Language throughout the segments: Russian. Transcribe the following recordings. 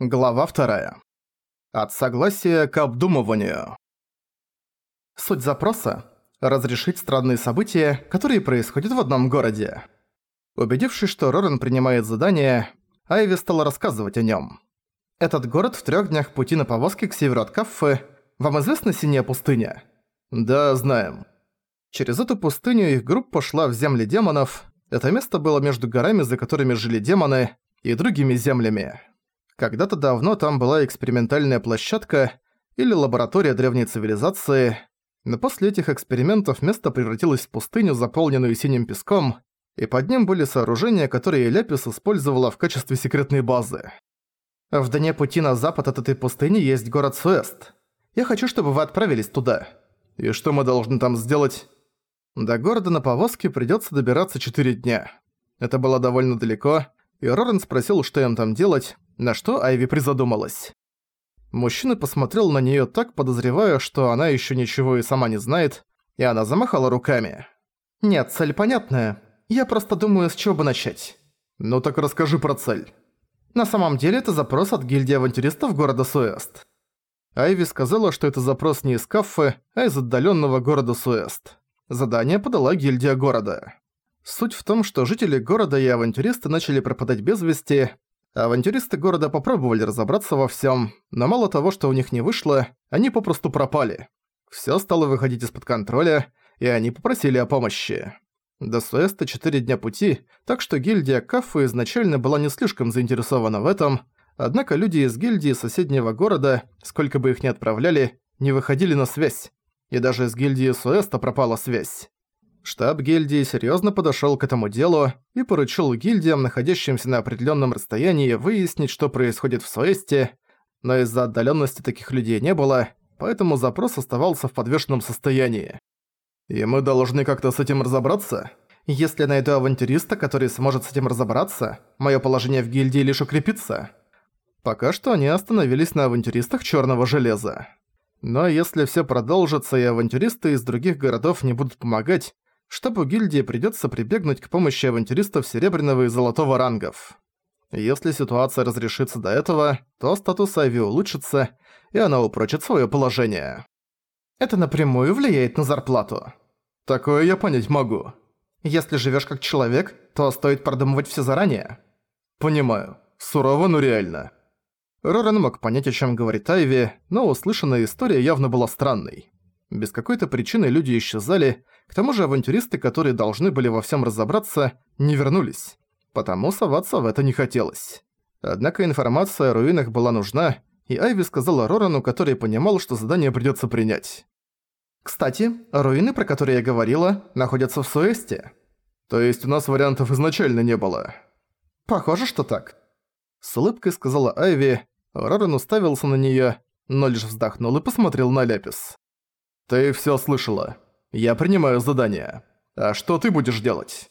Глава вторая. От согласия к обдумыванию. Суть запроса – разрешить странные события, которые происходят в одном городе. Убедившись, что Рорен принимает задание, Айви стала рассказывать о нем. Этот город в трех днях пути на повозке к северу от Каффы. Вам известна Синяя пустыня? Да, знаем. Через эту пустыню их группа шла в земли демонов. Это место было между горами, за которыми жили демоны, и другими землями. Когда-то давно там была экспериментальная площадка или лаборатория древней цивилизации, но после этих экспериментов место превратилось в пустыню, заполненную синим песком, и под ним были сооружения, которые Ляпис использовала в качестве секретной базы. В дне пути на запад от этой пустыни есть город Суэст. Я хочу, чтобы вы отправились туда. И что мы должны там сделать? До города на повозке придётся добираться 4 дня. Это было довольно далеко, и Рорен спросил, что им там делать, на что Айви призадумалась. Мужчина посмотрел на неё так, подозревая, что она ещё ничего и сама не знает, и она замахала руками. «Нет, цель понятная. Я просто думаю, с чего бы начать». «Ну так расскажи про цель». «На самом деле это запрос от гильдии авантюристов города Суэст». Айви сказала, что это запрос не из Каффы, а из отдалённого города Суэст. Задание подала гильдия города. Суть в том, что жители города и авантюристы начали пропадать без вести, Авантюристы города попробовали разобраться во всем, но мало того, что у них не вышло, они попросту пропали. Все стало выходить из-под контроля, и они попросили о помощи. До Суэста 4 дня пути, так что гильдия Каффы изначально была не слишком заинтересована в этом, однако люди из гильдии соседнего города, сколько бы их ни отправляли, не выходили на связь. И даже из гильдии Суэста пропала связь. Штаб гильдии серьезно подошел к этому делу и поручил гильдиям, находящимся на определенном расстоянии, выяснить, что происходит в Суэсте, но из-за отдаленности таких людей не было, поэтому запрос оставался в подвешенном состоянии. И мы должны как-то с этим разобраться? Если найду авантюриста, который сможет с этим разобраться, мое положение в гильдии лишь укрепится. Пока что они остановились на авантюристах черного железа. Но если все продолжится и авантюристы из других городов не будут помогать, штабу гильдии придётся прибегнуть к помощи авантюристов серебряного и золотого рангов. Если ситуация разрешится до этого, то статус Айви улучшится, и она упрочит своё положение. Это напрямую влияет на зарплату. Такое я понять могу. Если живёшь как человек, то стоит продумывать всё заранее. Понимаю. Сурово, но реально. Рорен мог понять, о чём говорит Айви, но услышанная история явно была странной. Без какой-то причины люди исчезали, к тому же авантюристы, которые должны были во всем разобраться, не вернулись. Потому соваться в это не хотелось. Однако информация о руинах была нужна, и Айви сказала Рорану, который понимал, что задание придётся принять. «Кстати, руины, про которые я говорила, находятся в Суэсте. То есть у нас вариантов изначально не было?» «Похоже, что так». С улыбкой сказала Айви, Роран уставился на неё, но лишь вздохнул и посмотрел на Ляпис. «Ты всё слышала. Я принимаю задание. А что ты будешь делать?»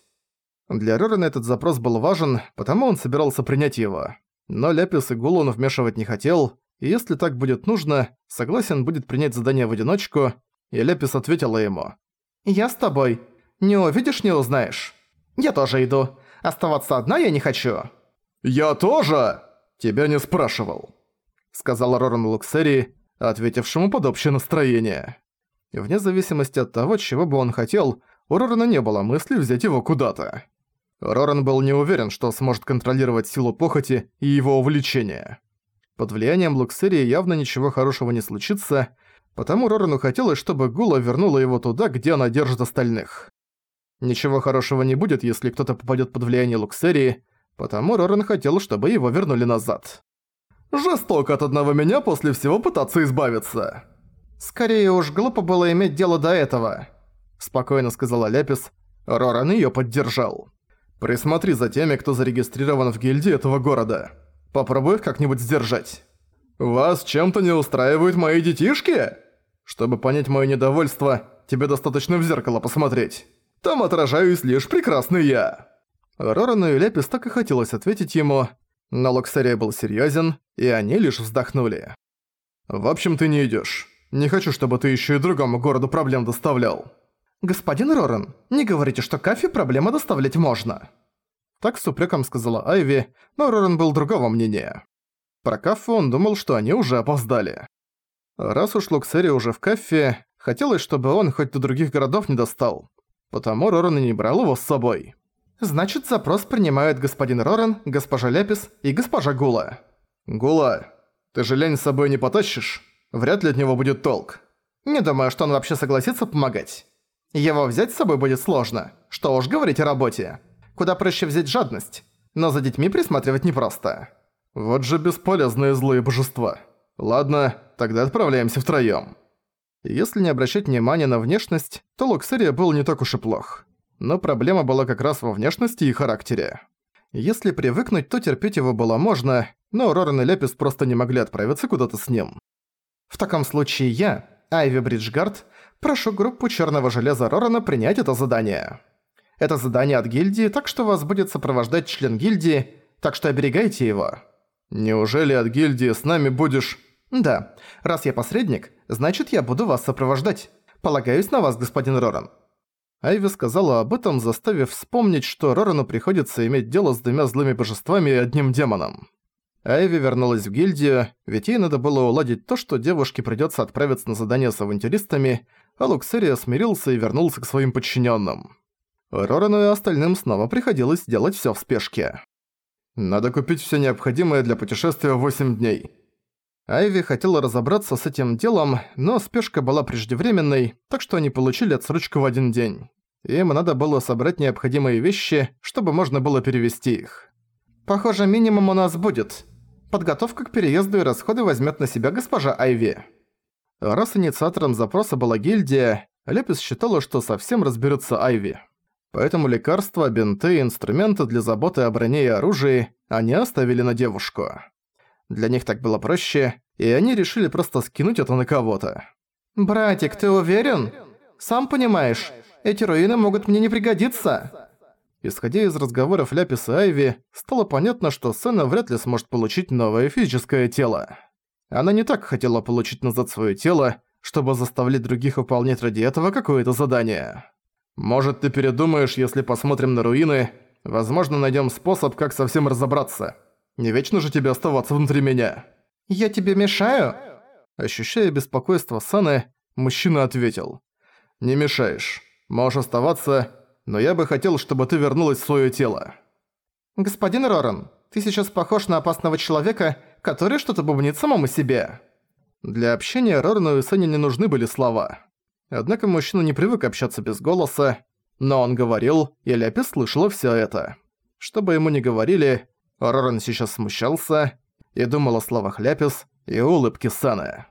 Для Рорена этот запрос был важен, потому он собирался принять его. Но Ляпис и Гул он вмешивать не хотел, и если так будет нужно, согласен будет принять задание в одиночку, и Ляпис ответила ему. «Я с тобой. Не увидишь, не узнаешь. Я тоже иду. Оставаться одна я не хочу». «Я тоже!» «Тебя не спрашивал», — сказал Роран Луксери, ответившему под общее настроение. Вне зависимости от того, чего бы он хотел, у Рорана не было мысли взять его куда-то. Роран был не уверен, что сможет контролировать силу похоти и его увлечения. Под влиянием Луксерии явно ничего хорошего не случится, потому Рорану хотелось, чтобы Гула вернула его туда, где она держит остальных. Ничего хорошего не будет, если кто-то попадет под влияние Луксерии, потому Роран хотел, чтобы его вернули назад. «Жестоко от одного меня после всего пытаться избавиться!» «Скорее уж, глупо было иметь дело до этого», – спокойно сказала Ляпис. Роран её поддержал. «Присмотри за теми, кто зарегистрирован в гильдии этого города. Попробуй их как-нибудь сдержать». «Вас чем-то не устраивают мои детишки?» «Чтобы понять моё недовольство, тебе достаточно в зеркало посмотреть. Там отражаюсь лишь прекрасный я». Рорану и Ляпис так и хотелось ответить ему, но Локсария был серьёзен, и они лишь вздохнули. «В общем, ты не идёшь. Не хочу, чтобы ты еще и другому городу проблем доставлял». «Господин Рорен, не говорите, что Кафе проблемы доставлять можно». Так с упреком сказала Айви, но Рорен был другого мнения. Про Каффу он думал, что они уже опоздали. Раз уж Луксери уже в Каффе, хотелось, чтобы он хоть до других городов не достал. Потому Роран и не брал его с собой. Значит, запрос принимают господин Роран, госпожа Ляпис и госпожа Гула. Гула, ты же лень с собой не потащишь? Вряд ли от него будет толк. Не думаю, что он вообще согласится помогать. Его взять с собой будет сложно. Что уж говорить о работе. Куда проще взять жадность. Но за детьми присматривать непросто. Вот же бесполезные злые божества. Ладно, тогда отправляемся втроём. Если не обращать внимания на внешность, то Луксерия был не так уж и плох. Но проблема была как раз во внешности и характере. Если привыкнуть, то терпеть его было можно, но Роран и Лепис просто не могли отправиться куда-то с ним. В таком случае я, Айви Бриджгард, прошу группу Черного Железа Рорана принять это задание. Это задание от гильдии, так что вас будет сопровождать член гильдии, так что оберегайте его. Неужели от гильдии с нами будешь... Да, раз я посредник, значит я буду вас сопровождать. Полагаюсь на вас, господин Роран. Айви сказала об этом, заставив вспомнить, что Рорану приходится иметь дело с двумя злыми божествами и одним демоном. Айви вернулась в гильдию, ведь ей надо было уладить то, что девушке придётся отправиться на задание с авантюристами, а Луксерия смирился и вернулся к своим подчинённым. Рорану и остальным снова приходилось делать всё в спешке. Надо купить всё необходимое для путешествия в 8 дней. Айви хотела разобраться с этим делом, но спешка была преждевременной, так что они получили отсрочку в один день. Им надо было собрать необходимые вещи, чтобы можно было перевести их. «Похоже, минимум у нас будет. Подготовка к переезду и расходы возьмет на себя госпожа Айви». Раз инициатором запроса была гильдия, Лепис считала, что совсем разберется Айви. Поэтому лекарства, бинты и инструменты для заботы о броне и оружии они оставили на девушку. Для них так было проще, и они решили просто скинуть это на кого-то. «Братик, ты уверен? Сам понимаешь, эти руины могут мне не пригодиться». Исходя из разговоров Ляписа и Айви, стало понятно, что Сэна вряд ли сможет получить новое физическое тело. Она не так хотела получить назад своё тело, чтобы заставлять других выполнять ради этого какое-то задание. «Может, ты передумаешь, если посмотрим на руины? Возможно, найдём способ, как совсем разобраться». Не вечно же тебе оставаться внутри меня. Я тебе мешаю? Ощущая беспокойство Саны, мужчина ответил. Не мешаешь. Можешь оставаться, но я бы хотел, чтобы ты вернулась в своё тело. Господин Роран, ты сейчас похож на опасного человека, который что-то бубнит самому себе. Для общения Рорану и Сане не нужны были слова. Однако мужчина не привык общаться без голоса, но он говорил, и Ляпис слышала всё это. Что бы ему ни говорили, Роран сейчас смущался и думал о словах Ляпис и улыбке Саны.